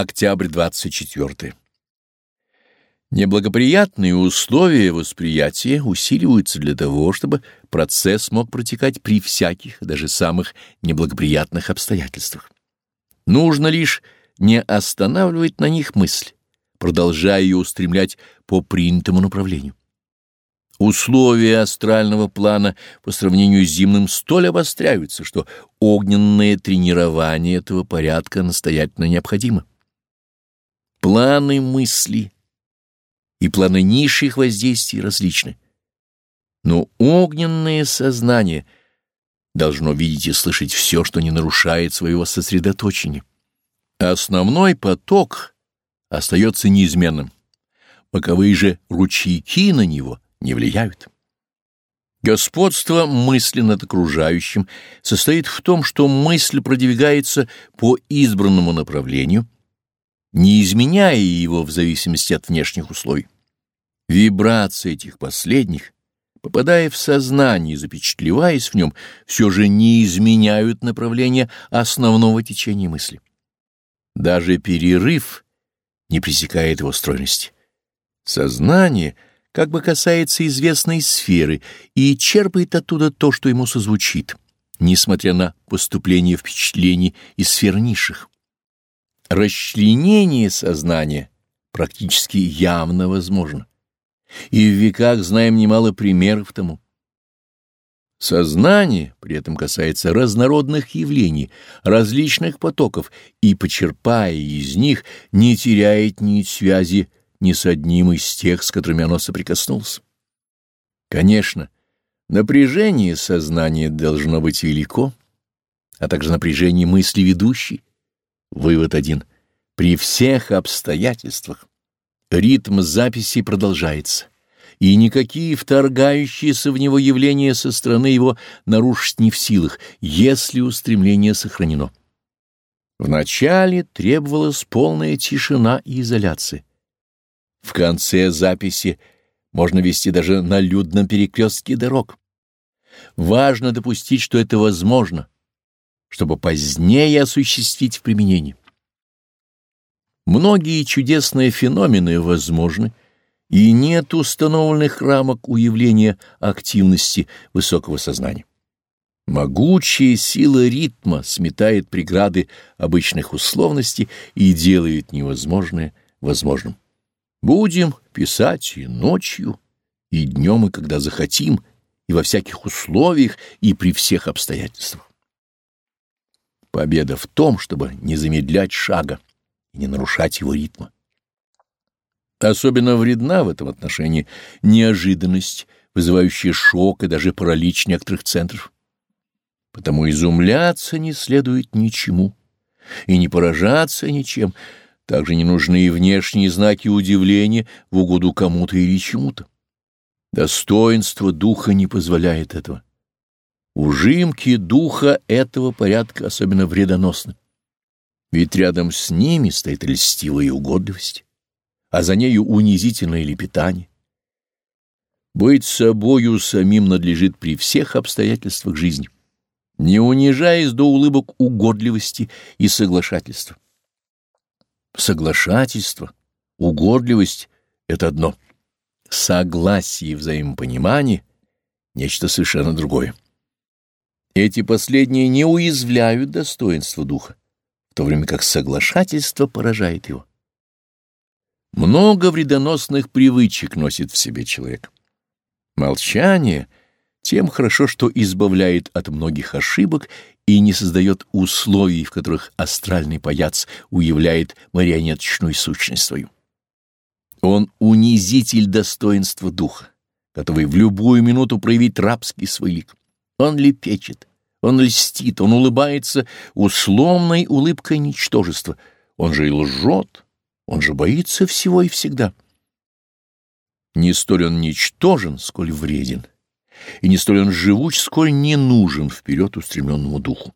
Октябрь 24. Неблагоприятные условия восприятия усиливаются для того, чтобы процесс мог протекать при всяких, даже самых неблагоприятных обстоятельствах. Нужно лишь не останавливать на них мысль, продолжая ее устремлять по принятому направлению. Условия астрального плана по сравнению с земным столь обостряются, что огненное тренирование этого порядка настоятельно необходимо. Планы мысли и планы низших воздействий различны. Но огненное сознание должно видеть и слышать все, что не нарушает своего сосредоточения. Основной поток остается неизменным. Боковые же ручейки на него не влияют. Господство мысли над окружающим состоит в том, что мысль продвигается по избранному направлению, не изменяя его в зависимости от внешних условий. Вибрации этих последних, попадая в сознание и запечатлеваясь в нем, все же не изменяют направление основного течения мысли. Даже перерыв не пресекает его стройности. Сознание как бы касается известной сферы и черпает оттуда то, что ему созвучит, несмотря на поступление впечатлений из сфер низших. Расчленение сознания практически явно возможно, и в веках знаем немало примеров тому. Сознание при этом касается разнородных явлений, различных потоков, и, почерпая из них, не теряет нить связи ни с одним из тех, с которыми оно соприкоснулось. Конечно, напряжение сознания должно быть велико, а также напряжение мысли ведущей, Вывод один. При всех обстоятельствах ритм записи продолжается, и никакие вторгающиеся в него явления со стороны его нарушить не в силах, если устремление сохранено. Вначале требовалась полная тишина и изоляция. В конце записи можно вести даже на людном перекрестке дорог. Важно допустить, что это возможно, чтобы позднее осуществить в применении. Многие чудесные феномены возможны, и нет установленных рамок уявления активности высокого сознания. Могучая сила ритма сметает преграды обычных условностей и делает невозможное возможным. Будем писать и ночью, и днем, и когда захотим, и во всяких условиях, и при всех обстоятельствах. Победа в том, чтобы не замедлять шага и не нарушать его ритма. Особенно вредна в этом отношении неожиданность, вызывающая шок и даже паралич некоторых центров. Потому изумляться не следует ничему и не поражаться ничем. Также не нужны и внешние знаки удивления в угоду кому-то или чему-то. Достоинство духа не позволяет этого. Ужимки духа этого порядка особенно вредоносны. Ведь рядом с ними стоит льстивая угодливость, а за нею унизительное лепетание. Быть собою самим надлежит при всех обстоятельствах жизни, не унижаясь до улыбок угодливости и соглашательства. Соглашательство, угодливость — это одно. Согласие и взаимопонимание — нечто совершенно другое. Эти последние не уязвляют достоинства духа, в то время как соглашательство поражает его. Много вредоносных привычек носит в себе человек. Молчание тем хорошо, что избавляет от многих ошибок и не создает условий, в которых астральный паяц уявляет марионеточную сущность свою. Он унизитель достоинства духа, готовый в любую минуту проявить рабский свой лик. Он лепечет, он льстит, он улыбается условной улыбкой ничтожества. Он же и лжет, он же боится всего и всегда. Не столь он ничтожен, сколь вреден, и не столь он живуч, сколь не нужен вперед устремленному духу.